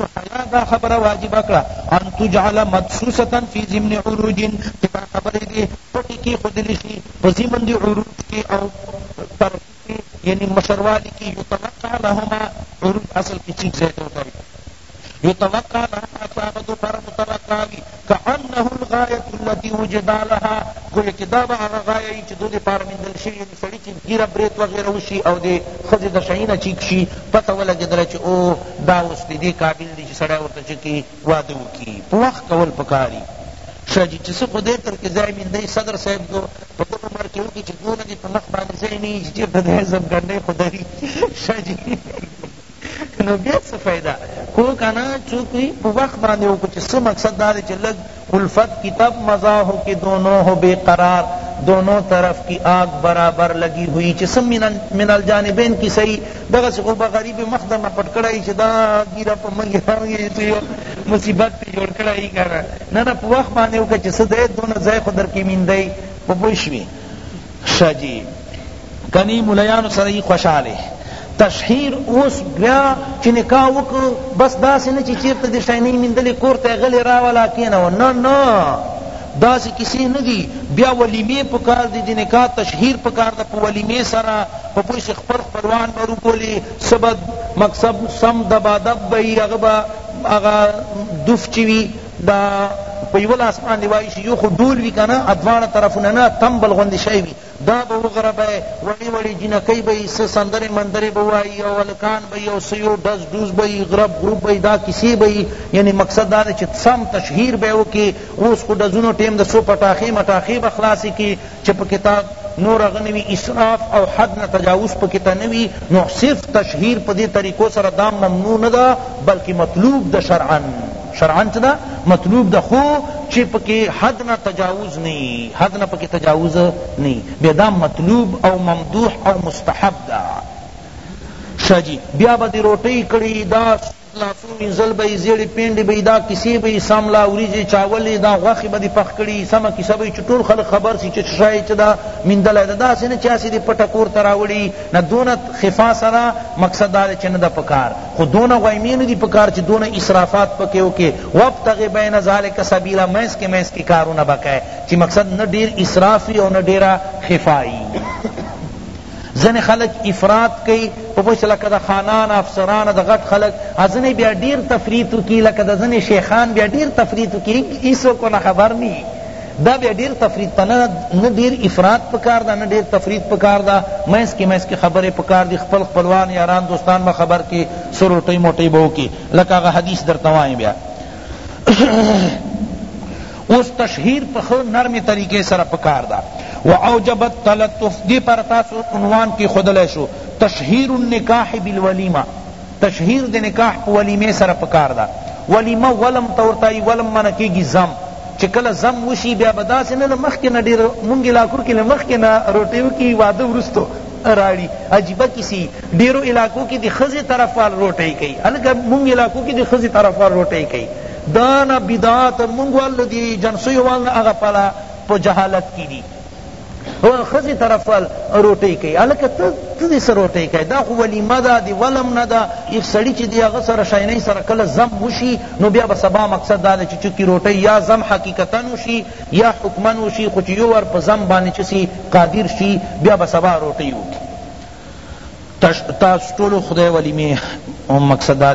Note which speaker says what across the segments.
Speaker 1: ایا دا خبره واجب کړه ان تجعل مدسوسه فی ضمن عروج چې دا خبره دې پټې کې خودل شي په ضمن دی عروج کې او ترقی کې یعنی مشروالی کې یتوقع لهما عروج اصل کې چیز زیاده وتاوي یتوقع لهما چاغدو پر متوقع وي کأنه الغایة التی وجد لها گویا که دا به هغه غایه وي چې دو دپاره میندل شوې یعنی سړي چې ږیره بریت وغیره وشي او د ښځې د شعی نه چیک شي پته ولګېدله چې او دا اوس د دې قابل دي چې سړی ورته چې کي واده وکړي په وخت کول پکار دي شه جی چی څه خو دی تر کې ځای میندی صدر صاحب دو په دغه عمر کې وکړي چې دونه دې په مخ باندې ځای نه وي چې چېرته د عزم ګنډۍ خو دري شه جی نو بیا څه فایده کو کنه چوک وی په وخت باندې وکړو چې څه مقصد دا دی چې لږ الفت کی تب مزا ہو کہ دونوں ہو بے قرار دونوں طرف کی آگ برابر لگی ہوئی چې څه من الجانبین کی صحیح دغه څه خو به غریب مخ در نه پټ کړی چې دا ګیره په موږ راوړي ته یو مصیبت پې جوړ کړی کنه نه نه په وخت باندې وکړه چې څه دی دونه ځای خو در کې میندی په پوه شوې شه جی کنی ملایانو سره یی خوشحاله تشهیر اوس بیا چې نکاح وکړو بس داسې نه چې چیرته د شینې مندلې کور ته غلې راولا کینه نه نه داسې کسی نه دی بیا ولیمه پکار دی د نکاح تشهیر پکار ده په ولیمه سره په پوه شي خپل خپلوان به وروبولي څه به مکسب سم دبادب به وي هغه به هغه دوف چې وي دا په یوه لاس باندې وایي چې یو خو ډول وي که نه دواړه طرفونه نه تمبل غوندې شی وي دا به وغربی وړې وړې جینکۍ به یي څه سندرې مندرې به وایي او هلکان به یي او څه یو ډز ډوز به یي غرب غروب به یي دا کیسې به یي یعنې مقصد دا دی چې سم تشهیر به یې وکړي اوس خو ډزونو ټیم د څو پټاخې مټاخې به خلاصې کړي چه پکی تا نور هغه نه وی اسراف او حد نه تجاوز پکی ته نه وی نو صرف تشهیر په دی طریقو سره دا ممنوع نه ده بلکه مطلوب ده شرعا شرعا چه ده مطلوب ده خو چه پکی حد نه تجاوز نه حد نه پکی تجاوز نه بیا دا مطلوب او ممدوح او مستحب ده شجی بیا با دی روټی کړی دا لاسو مینځل به یې زیړې پینډې به یې دا کیسې به یې سملا وریجې چاولې دا غوښې به دې پخ کړي سمه کیسه به یې چې ټول خلک خبر سي چې څه شی چې دا میندلی ده داسې نه چې هسې دې پټه کور ته راوړي نه دونه خفا سره مقصد دا دی چې نه ده په کار خو دونه غویمې نه دي په کار چې دونه اسرافات پکې وکړې وابتغ بین ذلک سبیلا منځ کې منځ کې کارونه به کوې چې مقصد نه ډېر اسراف وي او نه ډېره خفا وي ځنی خلک افراط کئی په پوچ لکه د خانان افسران د غټ خلک ازنی بیا ډیر تفریط کی لکه د ځنی شیخان بیا ډیر تفریط کی ایسو کو نه خبر نی دا بیا ډیر تفریط پنه نه ډیر افراط پکار دا نه ډیر تفریط پکار دا مینس کی مینس کی خبره پکار دی خپل خپلوان یاران دوستان به خبر کی سروټی موټی بو کی لکه غ حدیث در توایم بیا اوس تشهیر په ښه نرمې طریقې سره په کار ده و اوجب التلطف دې پر تاسو عنوان کیښودلای شو تشهیر النکاح بالولیمه تشهیر د نکاح په ولیمې سره په کار ده ولیمه ولم ته ورته وایي ولم معنی کیږي زم چې کله زم وشي بیا به داسې نه له مخکې نه ډېر مونږ علاقو کې له مخکې نه روټۍ وکړي واده وروسته راړي عجیبه کسی ډیرو علاقو کې د ښځې طرف وال روټۍ کوي هلکه مونږ علاقو کې د ښځې طرف وال روټۍ کوي دا نه بدعات مونږ وال له دی جنسیو وال نه هغه پلا په جهالت کی دی او خزی طرف وال روټی کوي الکه ته ته دې سره روټی کوي دا خو ولیمه ده دی ولم نه ده یک سړی چې دی هغه سره شاینې سره کله زم وشي نو بیا به سبا مقصد دا چې چکی روټی یا زم حقیقتا وشي یا حکما وشي خو چې یو ور په زم باندې چې سی قادر شي بیا به سبا روټی وکړي تاسو ټول خدای ولیمه مقصد دا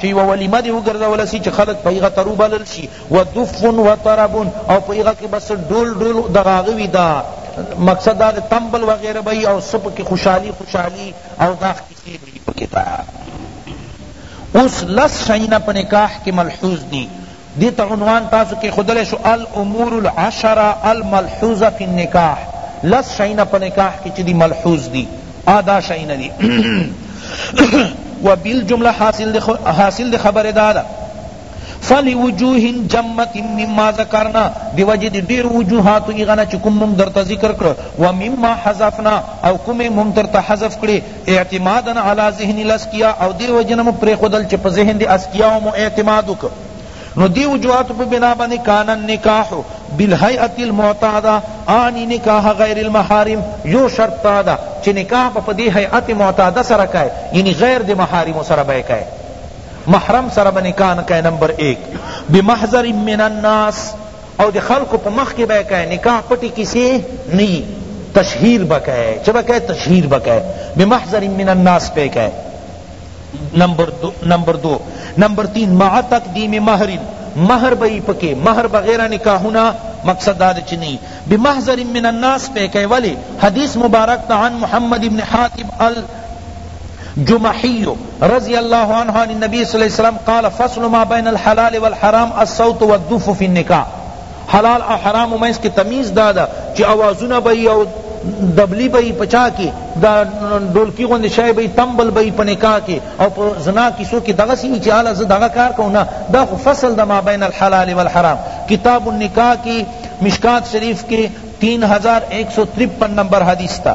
Speaker 1: چی یوه ولیمه دی وګرځول سی چی خلق په هغه تر وبلل شی و دف و طرب او په هغه کی بس ډول ډول دغه هغه وی دا مقصد دا تمبل وغیره بی او سپ کی خوشحالی خوشحالی او دا قصی بی پکی دا اوس لس شینا په نکاح کی ملحوظ دی دې ته عنوان تاسو کېښودلی شو الامور العشرة الملحوظة فی النکاح لس شیونه په نکاح کې چې دي ملحوظ دي آ دا شیونه دي و بالجمله حاصل د خبرې دا ده فلوجوه جمت مما ذکرنا دی وجه دی ډیر وجوهات ایغنا چې کوم مونږ درته ذکر کړ و مما حذفنا او کوم مونږ درته حذف کړي اعتمادا علی ذهن الاسکیا او دی وجه نه مو پریخودل چی په ذهن دی اسکیاو مو اعتماد وکړ نو دی وجوهاتو په بنا باندې کان النکاح بالهیئه المعتاده اعنی نکاح غیر المحارم یو شرط دا ده چې نکاح به په دې هیئت معتاده سره کای یعنی غیر د محارم سره به کای محرم سره به نکاح نه کای نمبر 1 بمحضر من الناس او د خلقو په مخ کی به که نکاح پټی کیسی نه یی تشهیر به که چه به که تشهیر به که بمحضر من الناس به که نمبر دو نمبر دو نمبر تین مع تقدیم مہر مہر به یی پکی مہر بغیر نکاحونه مقصد دا چه نه بمحضر من الناس به که ولی حدیث مبارک تا عن محمد ابن حاتب ال جمحی رضی اللہ عنہ عن النبی صلی اللہ علیہ وسلم قال فصل ما بین الحلال والحرام الصوت والدف فی النکاح حلال او حرام منس کی تمیز دادا چی اوازونه بئی او دبلی بئی پچا کی دا ڈولکی غند شای بئی تمبل بئی پا نکاح کی او پا زنا کسو کی دغا سی چی حالا زد دغا کار کونا دا خو فصل دا ما بین الحلال والحرام کتاب النکاح کی مشکات شریف کی تین ہزار ایک سو ترپن نمبر حدیث تا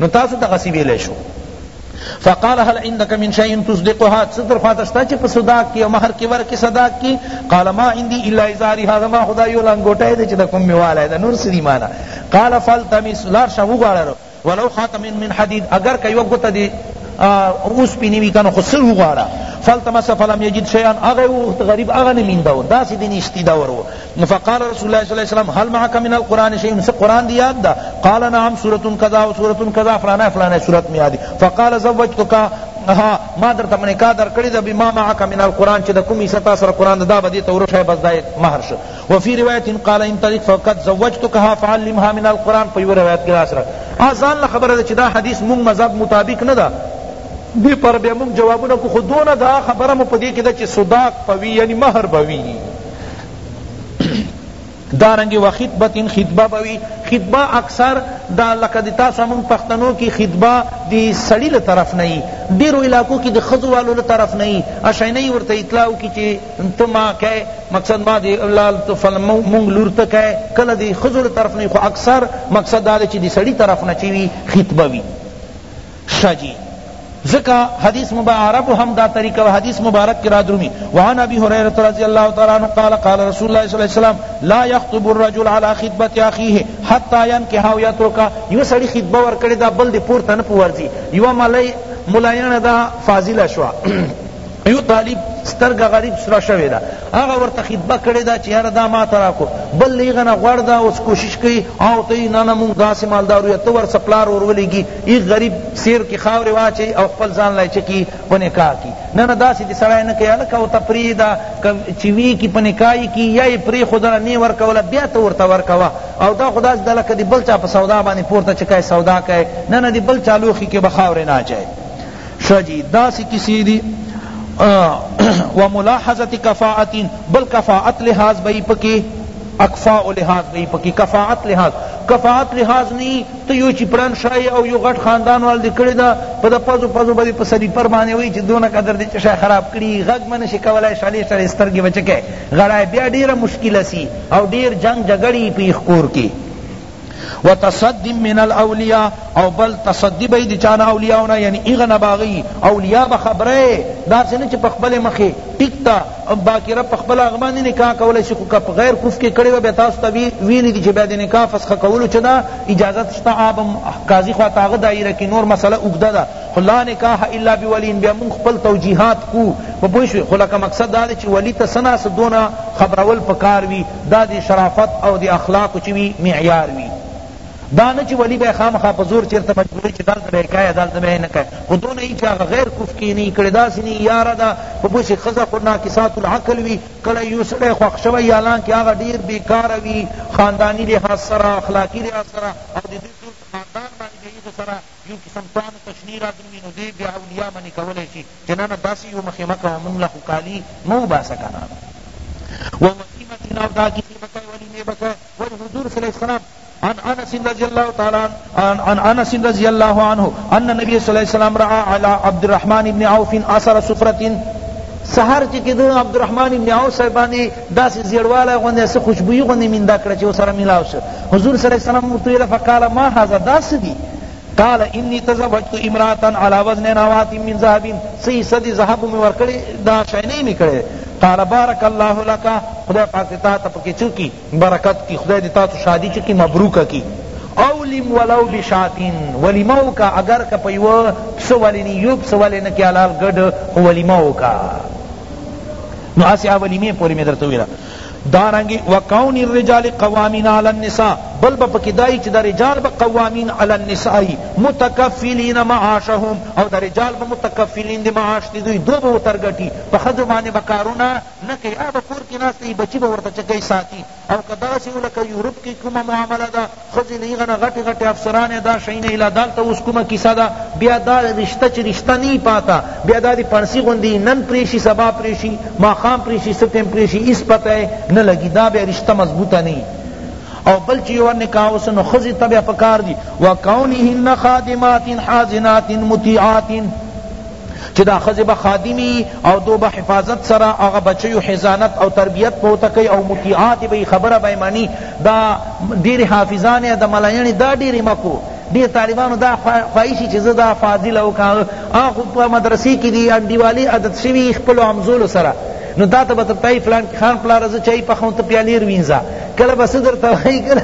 Speaker 1: نو تاسو دغسی ویلی شو فقال هل عندك من شيء تصدقها ستر خواته شته چې په صداق کې او مہر کې ورکې صداق کې قال ما عندي الا ازاري هذا ما خدا یو لنګوټه دې چې د کوم میواله ده نور سری معنا قال فالتمس لار شو غواړه ولو خاتم من حديد اگر که یو ګوته دې اوس پینی وی کنه خو سر غواړه فالتمس فلم يجد شيئا اغه غریب اغه نه مینده دا سې دې نشتی دا ورو نو فقال رسول الله صلی الله علیه وسلم هل معك من القران شيء س قران دی یاد دا قال نعم سوره كذا و سوره كذا فلانا فلانا سوره می یاد فقال زوجتك ها ما در تمنے کا در کڑی دا بما معك من القران چ دا کوم ایسا تا سر قران دا بدی تو رش ہے بس دای مہر ش و فی روایت قال ان طریق فقد زوجتك ها فعلمها من القران پی روایت گراس را اذان خبر چ دا حدیث مون مذہب مطابق نہ دا دی پر بیا مون جوابونه کو خودونه دا خبره مو پدی کده چ صداق پوی یعنی مہر بوی دارنګ وخطبه خطبه به وی خطبه اکثر دا لکه د تاسو موږ پښتنو کی خطبه د سړی له طرف نه ډیرو علاقو کی د خزو والو له طرف نه اشینه ورته اطلاع کی چې ته ما کئ مقصد ما دی لال تو فل موږ لور ته کئ کله د خزو له طرف نه خو اکثر مقصد دا چې د سړی طرف نه چوي خطبه وی شه جی ځکه حدیث مبارک هم دا طریقه و حدیث مبارک کی رادرومی وعن ابی هریرة رضی اللہ تعالی عنہ قال قال رسول اللہ صلی اللہ علیہ وسلم لا يخطب الرجل على خطبت اخیه حتى ينكح او يترك یو سړی خطبه ور کړی دا بل دی پورته نه پورځي یو ملای ملایانه دا فاضله شو یو طالب سترګه غریب سره شوی ده هغه ورته خطبه کړی ده چې یاره دا ما ته راکو بل له هغه نه غوړ ده اوس کوشش کوي او ته نه نه مونږ داسې مالدارو یا ته ورسه پلار ورولیږي ای غریب سیر کې خاورې واچوي او خپل ځان له چکي په نکاح کی نه نه داسې دې سړی نه کوي هلکه ورته پرېږده چې وي کی په نکاح یې کی یا یې پرېښودله نه یې ورکوله بیا ته ورته ورکوه او دا خو داسې ده لکه د بل چا په سودا باندې پورته چې کوي سودا کوي نه نه د بل چا لوښي کې به خاورې نه اچوي ښه جی داسی کیسی دی وملاحظت کفاءت بل کفاءت لحاظ بئی پکی اکفاء لحاظ بئی پکی کفاءت لحاظ کفاءت لحاظ نی تو یو چی پلان شای او یو غټ خاندان وال دی کړی دا پد پزو پزو بدی په سری پر باندې وی چی دونه قدر دی چشای خراب کړی غږ من شي کولای شلی شلی سترګې بچکه غړای بیا ډیره مشکل سی او ډیر جنگ جګړی پی خکور کی و تصد من الاولیاء او بل تصدی بی دی چانا اولیاءونا یعنی اغنا باغی اولیاء بخبرے دا سنی چی پخبل مخی ٹک تا باقی رب پخبل اغبانی نکاح کولی سی خو کپ غیر کف کی کڑی و بی تاسو تا ویلی دی چی بی دی نکاح فسخ کولو چی دا اجازت شتا آب قاضی خوا تا غ دائرہ کی نور مسئلہ اگدہ دا خو لا نکاح الا بولی بیا مونگ خپل توجیحات کو پوشوی خو لکہ مقصد دا دی چی ولی تا سنا سدونا خبرول پکار وی دا د شرافت او د اخلاقو چه وی معیار وی دا نه چه ولی به خامخا په زور چرته مجبوری چه دالته به کای دالته به نه کای خو دونه ای چه هغه غیر کف کی نه کړی داسی نه یاره دا په بوس خزه خو ناقصات العقل وی کله یو سړی خوښ شوی حالان که هغه ډیر بیکار وی خاندانی لحاظ سره اخلاقی لحاظ سره او د دوی ټول خاندان باندې سره یو قسم توان تشنی را درومی نو دی بیا اولیا منی کولای شی چی نه نه داسی یو مخی مه کوه مونږ له خو کالی مه وباسه کنه وولیمتن او دا کیسی به کوی ولیمی به کوی ولی حضور صلی الله علیه وسلم عن انس رضی اللہ تعالی عن انس رضی اللہ عنہ ان نبی صلی اللہ علیہ وسلم رعا علی عبد الرحمن ابن عوف اثر سفرت سحر چی کدو عبد الرحمن ابن عوف صاحبانی داسې زیړوالی غوندې څه خوشبویي غوندې مینده کړه چې ورسره ملاو شو حضور صلی الله علیه وسلم ورته ویل فقال ما هذا دا څه دي قال انی تزوجت امراتا علی وزن نوات من ذهب سی صد ذهب میں ورکڑی دا شینی میں کڑے قال بارک اللہ لکا خدا پاک دیتا تا پکی چکی برکت کی خدا دیتا تو شادی چکی مبروک کی اولم ولو بشاتین ولیمو کا اگر کا پیو سوالینی یوب سوالینکی علال گڑ ولیمو کا نو هسی اولیمې پوری می درته وویلا دارنګه وکون الرجال قوامین علی النساء بل به پکې دای چې د رجال به قوامین علی النساء متکفلین معاشهم او د رجال به متکفلین د معاش دی دوی دو به ترګټي په خځو باندې به کارونه نه کوي هغه به کور کې ناست وي بچي به ورته چکې ساتي او که دغسی وو لکه یورپ کی کومه معامله ده ښځی له هغه نه غټی غټی افسرانی دا شی نه اله دالته اوس کومه کیسه ده بیا دا رشته چی رشته نه یی پاته بیا دا دی پنسی غوندی یی نن پری شی سبا پری شی ماښام پری شی څه ټیم پری شی هیڅ پته یی نه لګی دا بیا رشته مضبوطه نه یی او بل چی یو نکاح وسو نو ښځی ته بیا پکار دی وکونهن خادمات حاضنات مطیعات چی دا ښځی به خادمی او دو به حفاظت سره هغه بچیو حضانت او تربیت به ورته کئی او مطیعات به یی خبره به یی منی دا ډیری حافظانی د ملایڼی دا ډیری مه کو ډیر طالبانو دا خواهشی چی زه دا فاضله او کاغه هغه خو په مدرسی کی دی انډیوالی عادت شوی خپلو همزولو سره نو دا ته به درته وایی فلان خان پلاره زه چای پخوم ته پیالی روینځه کله به څه درته وایی کله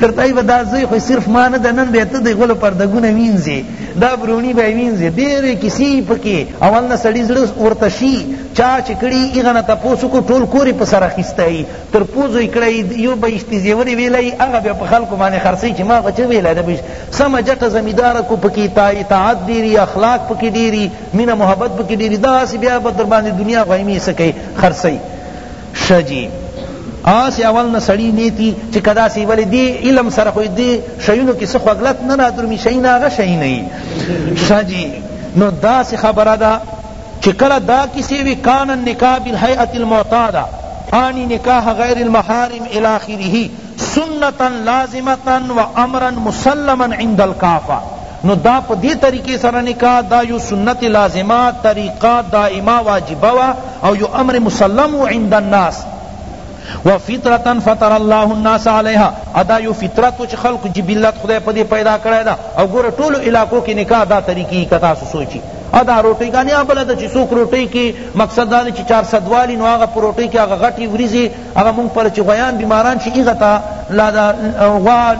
Speaker 1: درته وایی دا زوی خو صرف ما نه ده نن بیا ته د غولو پردګونه وینځې دا برونی به وینځي ډېرې کیسې پکې اول نه سړي زړه ورته شي چا چې کړي هغه نه تپوس وکړو ټول کور یې په سر اخیستی وي تر پوزو یې کړی یو به یشتي زیورې ویلی هغه بیا په خلکو باندې خرڅوي چې ما به څه ویلی ده سمه جټه زمینداره کو پکې اطاعت ډېري اخلاق پکې ډېري مینه محبت پکې ډېري داسې بیا به در باندې دنیا غویمې څه کوي خرڅوي شه جی هسی اول نه سړی نیتی چی که داسی ولی دی علم سره خو دی شیونو کی څه خوږلت نه رادرمی شی نه هغه شی نه یی شه جی نو داسی خبره ده چی کله دا کسی وی کان النکاح بالهیئه المعتاده آنی نکاح غیر المحارم الی آخره سنتا لازمتا و امرا مسلما عند الکافة نو دا پا دی طریقے سره نکاح دا یو سنت لازمہ طریقہ دائمہ واجبہ وه او یو امر مسلم وو عند الناس و فطرتا فطر الله الناس علیہا ادا یو فطرت وو چی خلق جبلت خدای پا دی پیدا کړی دا او گورا ټولو علاقو کی نکاح دا طریقی که تاسو سوچی ادا روٹی گانی ابلا دا چی سوک روٹی کی مقصد دا چی چار صدوالی نو آغا پا روٹی کی آغا غٹی وریزی هغه مونږ پر چې غویان بیماران شي هغه ته لا دا غوا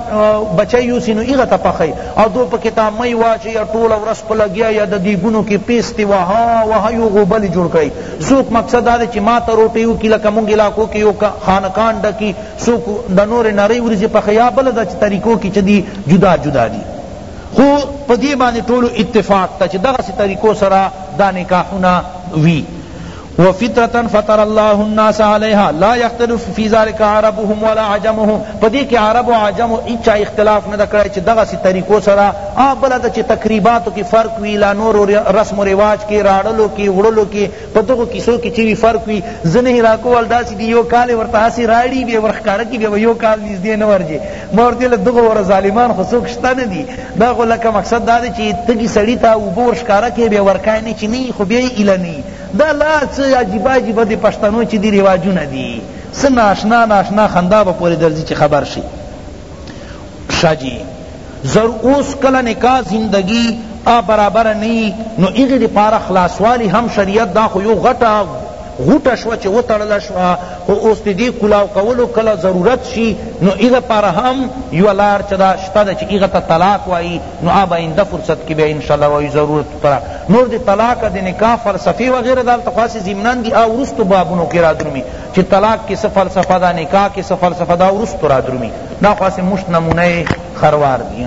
Speaker 1: بچی یوسي نو هغه ته پخوي او دو پکې تا مۍ واچي یا ټوله ورځ په لګیا یا د دیګونو کې پیستې وها وها یو غوبلې جوړ کړي څوک مقصد دا دی چې ما ته روټۍ وکړي لکه مونږ علاقو کې یو خانکان ډکي څوک د نورې نرۍ ورځې پخوي یا بله دا چې طریقو کې چې دي جدا جدا دي خو په دې باندې ټولو اتفاق ته چې دغسې طریقو سره دا نکاحونه وي وفطرة فطر الله الناس علیها لا یختلف فی ذلک عربهم ولا عجمهم په دې کې عرب او عجم هیڅ چا اختلاف نه کړی چې دغه سی طریقو سره آ بل د چې تقریباتو کې فرق وی لا نور رسم و رواج کې راړلو کې وړلو کې په دغه کیسو کې چې فرق وی ځنه علاقو ول داسې دی یو کال ورته هسې راړي به ورخکاره کې به یو کال نږدې نه ورځي ما ورته له دغه ور ظالمان خو څوک شته نه دي دا خو لکه مقصد دا دی چې تګي سړی ته وبور ښکاره کې به ورکای نه چې نه خو به ایله نه دا لا څه عجیبه عجیبه د پښتنو چې دي رواجونه دي څه ناشنا ناشنا خندا به پورې درځي چې خبر شي شاه جي زر اوس کله نکاح زندگی آ برابر نی نو ایغی دی پارا خلاصوالی هم شریعت دا خو یو غټا غوټه شو چې وتړل شو خو اوس دې کلاو کولو کله ضرورت شي نو ایغه پر هم یو لار چدا شته چې ایغه ته طلاق وای نو آب آینده فرصت کې به ان شاء الله وای ضرورت پر نور د طلاق د نکاح فلسفی وغیره دالته خو هسی ضمنان دی او وروستو بابونو کی رادرومی چی طلاق کی څه فلسفه ده نکاح کی څه فلسفه ده وروستو رادرومی دا خو هسی مشت نمونه خروار
Speaker 2: دی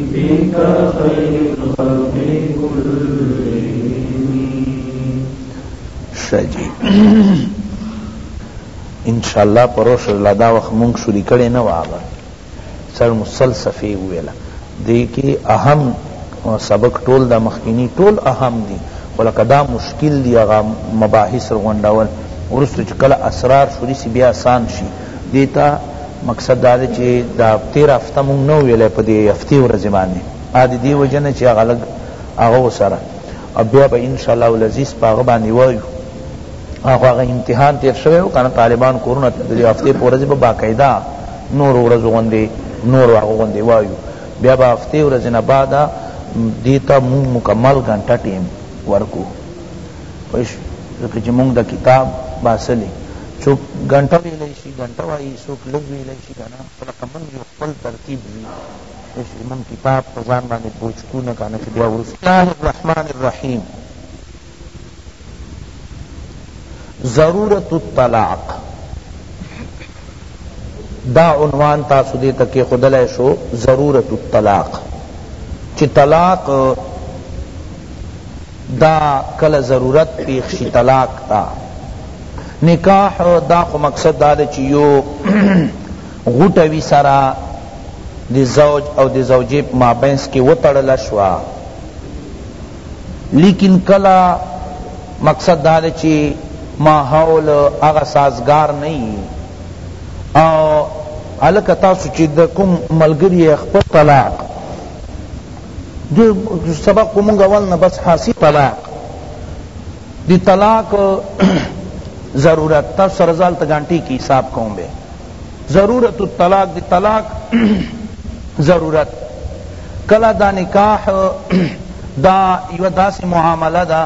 Speaker 2: فيك خير الخلق كلهم ښه
Speaker 1: جي انشاءالله پروش الله دا وخت مونږ شروع کړی نه واغه سر مسل صفحه ویلا دې کې اهم سبق ټول دا مخکینی ټول اهم دي ولکه دا مشکل دي هغه مباحث غونډول ورسره چې کله اسرار شوري سی بیا آسان شي دی ته مقصد دا دی چی دا تیر هفته مونږ نه ویلی په دی هفتی ورځی باندی هغه د دی وجه نه چی هغه لږ هغه و سره او بیا به ان شاء الله العزیز په هغه باندی وایو او هغه امتحان تیر شوی و کنه طالبان کورونه ته دی هفته په ورځ به باقاعده نور ورځ غوندې نور هغه غوندې وایو بیا به هفته ورځ نه بعد دیتا مون مکمل غنټه ټیم ورکو پوه شوې ځکه چې مونږ د کتاب باسلې څوک ګنټه ویلی شي ګنټه وایي څوک لږ ویلی شي کنه خو لکه مونږ یو خپل ترتیب وي پوه شوې مونږ کتاب په ځان باندې بوج کو نه کنه چې بیا وروسته الله الرحمن الرحیم ضرورت الطلاق دا عنوان تاسو دې ته کېښودلی شو ضرورت الطلاق چې طلاق دا کله ضرورت پیښ شی طلاق تا نکاح دا خو مقصد دا ده چی یو غوټه وی سره د زوج او د زوجه په مابینس کی وتړل شوا لیکن کلا مقصد دا ده چی ماحول هغه سازگار نه او الکه تاسو چی د کوم ملګری خپل طلاق دې سبق خو مونږ اول نه بس حاصل طلاق دی طلاق ضرورت تاسو سره زال ته ګانټې کې حساب کوم به ضرورت الطلاق دی طلاق ضرورت کلا دا نکاح دا یو داس معاملہ دا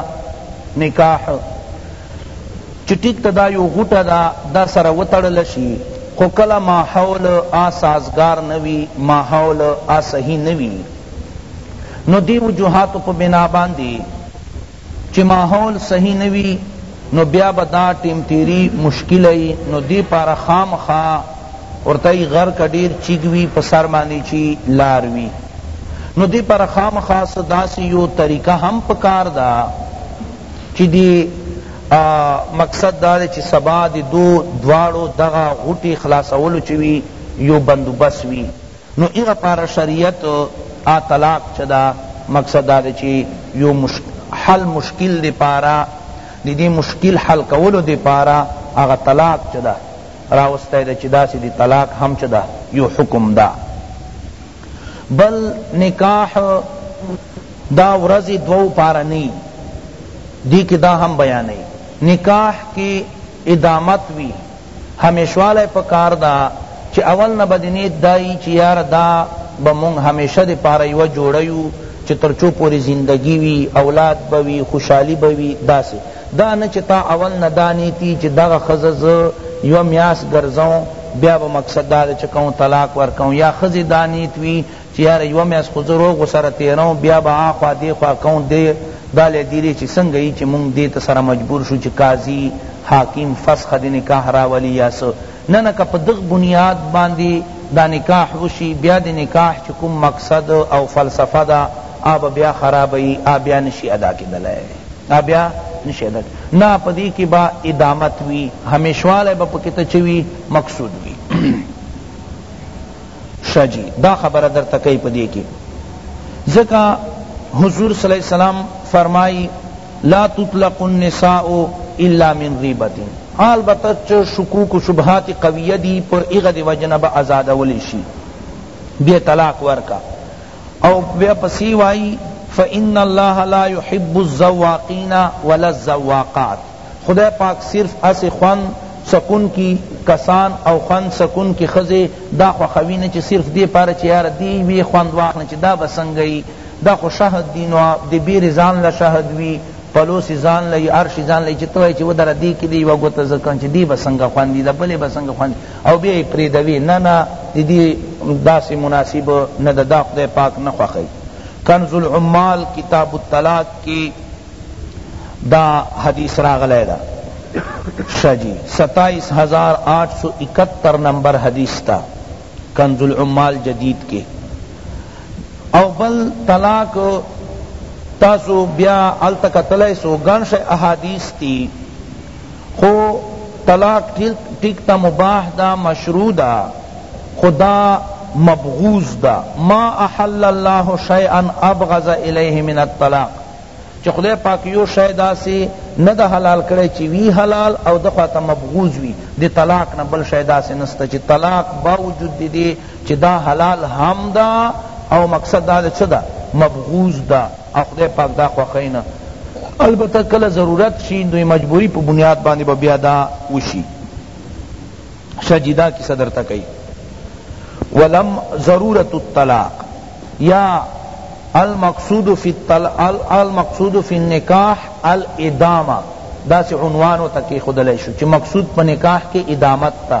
Speaker 1: نکاح چی ټیک ته دا یو غوټه ده دا سره وتړل شی خو کله ماحول آ سازګار نه وی ماحول آ صحیح نه وی نو دی وجوهاتو په بنا باندی چی ماحول صحیح نه وی نو بیا به دا ټیم تیری مشکل ئی نو دی پاره خامخا ورته ئی غر که ډیر چیږ وی په سر باندی چی لار وی نو دی پاره خامخا څه داسی یو طریقه هم پکار ده چی دی مقصد دا دی چی سبا دی دو دواړو دغه غوټی خلاصولو چی وی یو بندوبست وی نو ایغه پاره شریعت آ طلاق چه دا مقصد دا دی چی یو حل مشکل دی پاره دی دی مشکل حل کولو دی پاره هغه طلاق چه دا راوستی دی چی داسی دی طلاق هم چه دا یو حکم دا بل نکاح دا ورځی دوو پاره نی دی که دا هم بیانی نکاح کی ادامت وی همیشوالی پکار دا چی اول نه به دی نیت دایی چی یاره دا به مونږ همیشه دی پاره یوه جوړه یو چی تر چو پوری زندگی وی اولاد به وی خوشحالی به وی داسی دا نه چې تا اول نه دا نیت وي چې دغه ښځه زه یوه میاشت ګرځوم بیا به مقصد دا دی چې کوم طلاق ورکوم یا ښځې دا نیت وي چې یاره یوه میاشت خو زه روغ ورسره تېروم بیا به هاخوا دېخوا کوم دی دا له دې چې څنګه یي چې مونږ دې ته سره مجبور شو چې قاضي حاکم فسخ د نکاح راولي یا څه نه نه که په دغه بنیاد باندې دا نکاح وشي بیا د نکاح چې کوم مقصد او فلسفه ده آ به بیا خرابوي آ بیا نشي ادا کېدلی دا بیا نشی دک نه په دی کی به ادامت وی همیشوالی به پکی ته چه وی مقصود وی شه جی دا خبره در ته کئی په دی کی ځکه حضور صلی الله علیه وسلم فرمائی لا تطلق النساء الا من غیبت البته چه شکوک و شبهات قویه دی په ایغه دی وجنه به ازادولی شی بیا طلاق ورکا او بیا پسی وایی فان الله لا یحب الزواقین ولا الزواقات خدای پاک صرف هسی خوند څکون کی کسان او خوند څکون کی ښځی دا خوښوی نه چی صرف دی پاره چی یاره دی وی خوند واخلم چی دا به څنګه یی دا خو شهد دی نو دی بیری ځان له شهد وی پلوسی ځان له هر شی ځان له چی ته وای چی ودره دی کی دی یوه ګوته زکن چی دی به څنګه خوند دی دا بلی به څنګه خوند او بیا یې پریدوی نه نه ددی داسی مناسب نه ده دا خدای پاک نه خوښوی کنز العمال کتاب الطلاق کی دا حدیث راغلی ده شه جی ستایس ہزار آٹھ سو اکہتر نمبر حدیث تا کنز العمال جدید کی او بل طلاق تاسو بیا هلته کتلی سو ګڼ شی احادیث تی خو طلاق ټیک ته مباح ده مشروع ده خو دا مبغوض ده ما احل الله شیئا ابغض الیه من الطلاق چه خدای پاک یو شی داسی نه ده حلال کړی چه وی حلال او ده خواته مبغوض وی دی طلاق نه بل شی داسی نسته چه طلاق باوجود دی دی چه دا حلال هم ده او مقصد دا ده چه ده مبغوض ده او خدای پاک دا خوښوی نه البته کله ضرورت شی نو مجبوری په بنیاد باندی به بیا دا وشی شاه جی دا کیسه درته کئی ولم ضرورت الطلاق یا المقصود فی الطل... المقصود فی النکاح الادامه دا سی عنوان و تکی خودلی شو چی مقصود پا نکاح کی ادامت تا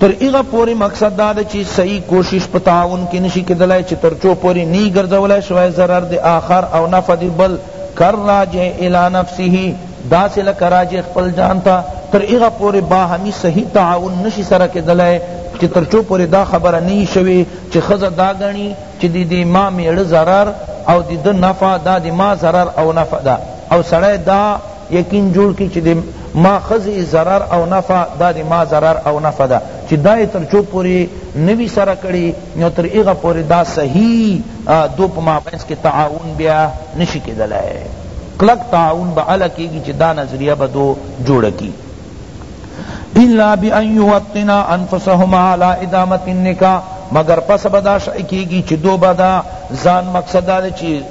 Speaker 1: تر هغه پوری مقصد دا ده چی صحیح کوشش په تعاون کی نشی کیدلای چی تر چو پوری نی ګرځولای شوی ضرر د آخر او نفع د بل کالراجع الی نفسه داسی لکه راجع خپل ځان ته تر هغه پوری باهمی صحیح تعاون نشی سره کیدلای چی تر چو پوری دا خبره نه وی شوی چی ښځه دا ګڼی چی د دی ما میړه ضرر او د ده نفع دا د ما ضرر او نفع ده او سړی دا یقین جوړ کی چی د ما ښځی ضرر او نفع دا د ما ضرر او نفع ده چی دا یې تر چو پوری نه وی سره کړی نو تر هغه پوری دا صحیح دو په مابینځ کی تعاون بیا نشی کیدلای کلک تعاون به هله کیږی چی دا نظریه به دو جوړه کی الا بان یوطنا انفسهما علی ادامة النکاح مگر پس به دا شای کیږی چی دو به دا ځان مقصد دا چی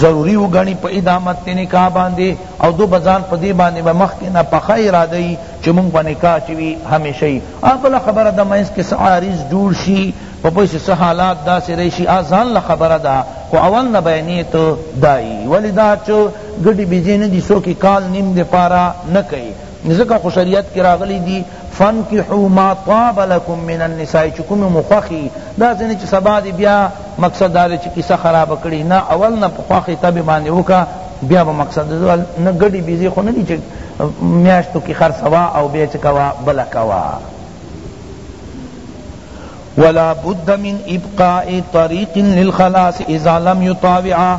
Speaker 1: ضروری وګڼی په ادامت دی نکاح باندی او دو به ځان په دی باندی به مخکی نه پخه اراده یی چی مونږ به نکاح چی وی همیشه یی ا بله خبره ده منځ کی څه عارض جوړ شی په پسی څه حالات داسی راشی ا ځان له خبره ده خو اول نه به نیت دا یی ولی دا چه ګډی بیزی ندی څوک یی کال نیم دی پاره نه کئی ځکه خو شریعت کی راغلی دی فانکحوا ما طاب لکم من النساء چی کومی مو خوښ یی داسی نه چی سبا دی بیا مقصد دا دی چی کیسه خرابه کړی نه اول نه په خوښی طبع باندی وکړه بیا به مقصد نه ګډی بیزی خو نه دی چی میاشتو کی خرڅوا او بیا چه کوا بله کوا ولا بد من ابقاء طریق للخلاص اذا لم يطاوعا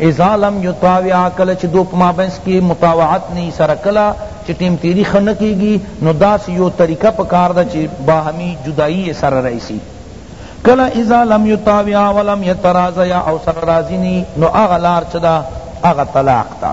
Speaker 1: اذا لم یطاوع کله چی دو په مابینس کی مطاوعت نه یی سره کله چی ټیم تیری ښه نه کیږی نو داسی یو طریقه پکار ده چی باهمی جدایی یی سره رایسی کله اذا لم یطاوع ولم یتراضیا او سره راضی نه یی نو هغه لار چه ده هغه طلاق ده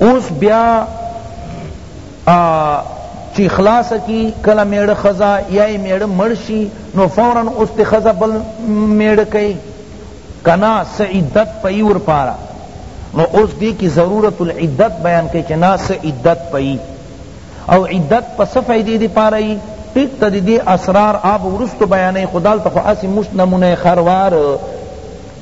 Speaker 1: اوس بیا ا چی خلاصه کی کله میړه ښځه یا یې میړه مړ شی نو فورا اوس ته ښځه بل میړه کئ کنا څه عدت پئی ورپاره نو اوس دی کی ضرورت العدت بیان کئ چی نا څه عدت پئی او عدت په څه فائدې دی پاره ای ټیک ته دی اسرار آب ورستو بیانې خو دالته خو اسی مشت نمونه خروار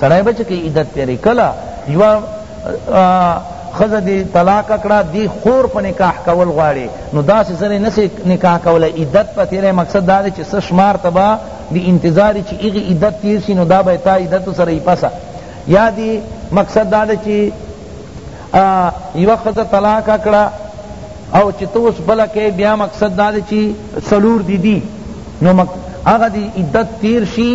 Speaker 1: سړی به چه که عدت تیری کله یوه ښځه دی طلاق کړه دی خور په نکاح کول غواړی نو داسی سره نسی نکاح کولای عدت په تیری مقصد دا دی چه څه شمار ته به دی انتظاری چه هغه عدت تیر شی نو دا به تا عدت سره پسه یا دی مقصد دا دی چه یوه ښځه طلاق کړه او چه تو اوس بله که بیا مقصد دا دی چه څلور دی دی نو هغه دی عدت تیر شی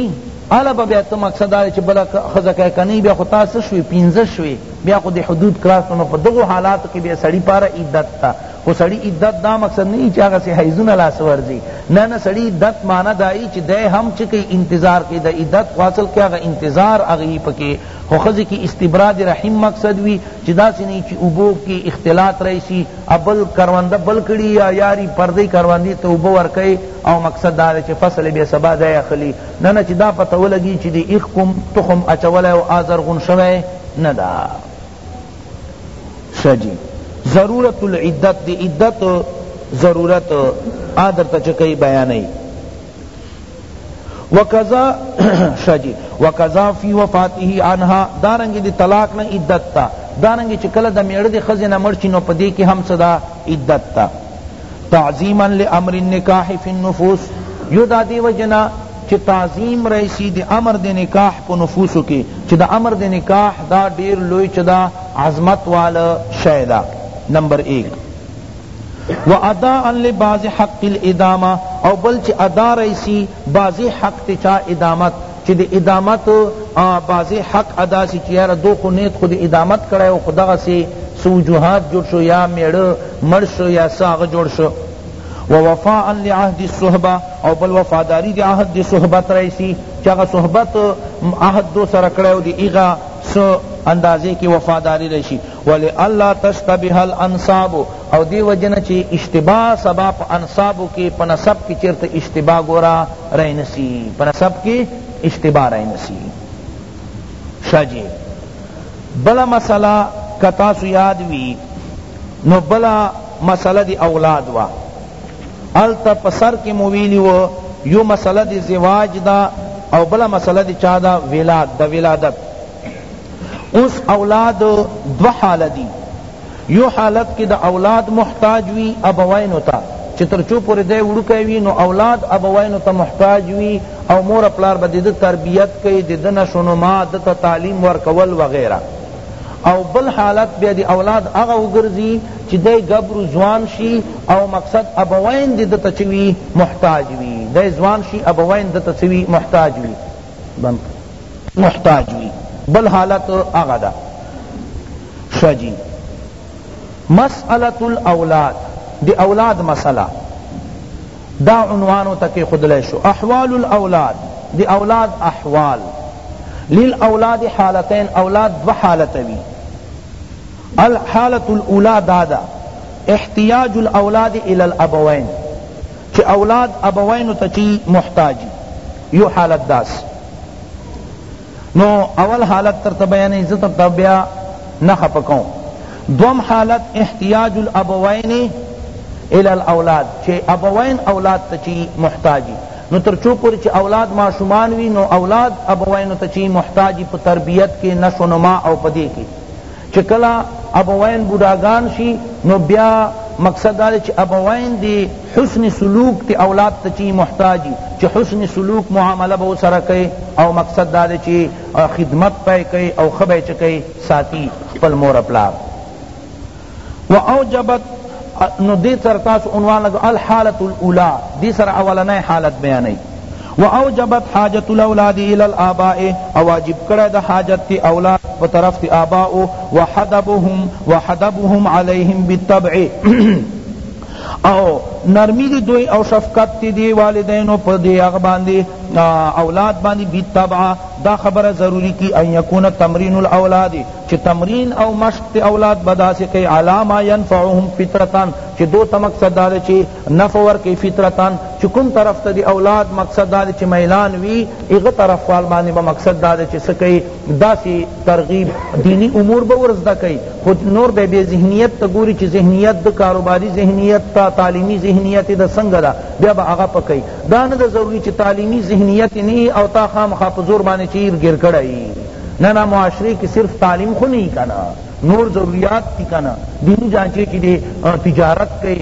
Speaker 1: اله به بیا ته مقصد دا چې بل خزه کې کني بیا خو تاسو شوي پینځه شوي بیا خو د حدود کراس نو په دغه حالات کې بیا سړی پاره عدت تا خو سړی عدت دا مقصد نه چې هغه سي حیزونه لاس ورځي نه نه سړی عدت معنا دای چې د هم چې کې انتظار کې د عدت حاصل کې هغه انتظار اغي پکې خو خزه کې استبراد رحم مقصد وی چې دا سي نه چې اوبو کې اختلاط راشي ابل کرونده بل کړي یا یاری پردې کروندې ته اوبو ورکې او مقصد دا چې فصل به سبا ځای اخلي نه نه چی دا پته ولګی چی دی ایخ کوم تخم اچولی او آزرغون شوی نه دا سجی ضرورت العدت دی عدت ضرورت آدر تا چکی بیانی وکذا شجی وکذا فی وفاته عنها دارنګ دی طلاق نه عدت تا دارنګ چې کله د میړه دی خزینه مرچی نو پدې کې هم صدا عدت تا تعظیما لامر النکاح فی النفوس یو دا دی وجنا چی تعظیم رئیسی دی امر دی نکاح پا نفوسو کی چی دا امر دی نکاح دا دیر لوی چی دا عظمت والا شئی دا نمبر ایک و اداء لبعض حق الادامہ او بل چی ادا رئیسی بعضی حق تی چا ادامت چی د ادامت بعضی حق ادا سی چی یاره دو خو نیت خود ادامت کړی وو خو دغه سی څه وجوهات جوړ شو یا میړه مړ شو یا څه هغه جوړ شو ووفاء لعهد الصحبه او بل وفاداری دی عهد دی صحبت رئیسی چی هغه صحبت عهد دو سره کړی وو دی ایغا څه اندازه کی وفاداری رئیسی ولئلا تشتبه الانساب او دی وجه نه چی اشتباه سبا په انسابو کی په نسب کی چرته اشتباه ګورا رانسی په نسب کی اشتباه رانسی شا جی بلا مسئلہ که تاسو یاد وی نو بلا مسئلہ دی اولاد وا التا پسر کی مویلی و یو مسئلہ دی زواج دا او بلا مسئلہ دی چا دا ولاد دا ولادت اوس اولاد دوه حاله دی یو حالت کی د اولاد محتاج وی ابوینو تا چه تر چو پوری دی وړوکی وی نو اولاد ابوینو ته محتاج وی او مور پلار به د تربیت کئی د د نشونما د ته تعلیم ورکول وغیره او بل حالت بیا دی اولاد هغه وګرځي چې دی ګبر ځوان شي او مقصد ابوین دی د تچوي محتاج وي دی ځوان شي ابوین د تچوي محتاج وي بند محتاج وی بل حالت هغه ده ښه جی مسئلة الاولاد دی اولاد مسئله دا عنوانو ته کیښودلی شو احوال الاولاد دی اولاد احوال للاولاد حالتین اولاد دو حالت وی الحالة الاولی دا ده احتیاج الاولاد الی الابوین چی اولاد ابوینو ته چی محتاج وی یو حالت داسی نو اول حالت تر ته بیانی زه تر ته بیا نه خپه کوم دوم حالت احتیاج الابوین الی الاولاد چی ابوین اولاد ته چی محتاج وی نو تر چو پوری چی اولاد ماشومان وی نو اولاد ابوینو ته چی محتاج په تربیت کی نشونما او پدی کی چه کله ابوین بوډاګان شی نو بیا مقصد دا دی چه ابوین دی حسن سلوک تی اولاد ته چی محتاج وی چه حسن سلوک معامله به ورسره کئ او مقصد دا دی چه خدمت پئ کئ او ښه به یې چه کئ ساتی خپل مور پلار واوجبت نو دی سره تاسو عنوان لگوی الحالة الاولی دی سره اولنی حالت بیانوی و اوجبت حاجت الاولاد الی الاباء او واجب کړی د حاجت تی اولاد په طرف تی آباء و حدبهم و حدبهم علیهم بالطبع او نرمی دی دوی او شفقت تی دی والدینو پا دی اغ باندی اولاد باندی بالطبع دا خبر ضروری کی ان یکون تمرین الاولاد چی تمرین او مشق تی اولاد بداسی کئی علا ما ینفعهم فطرتان چی دو تا مقصد دارے چی نفع ورکوي فطرتا چی کوم طرف ته دی اولاد مقصد دا دی چی میلان وی هغه طرف فال باندی به مقصد دا دی چی څه کئی داسی ترغیب دینی امور به ور زده کئی خو نور به بی ذهنیت ته ګوری چی ذهنیت د کاروباری ذهنیت تا تعلیمی ذهنیت د څنګه دا بیا به هغه په کئی دا نه ده ضروری چی تعلیمی ذهنیت نه او تا خامخا په زور باندې چیر ګیر کړی نه نه معاشرے کی صرف تعلیم خو نه کنا نور ضروریات دی کنه دینی جانچه چی دی تجارت کئی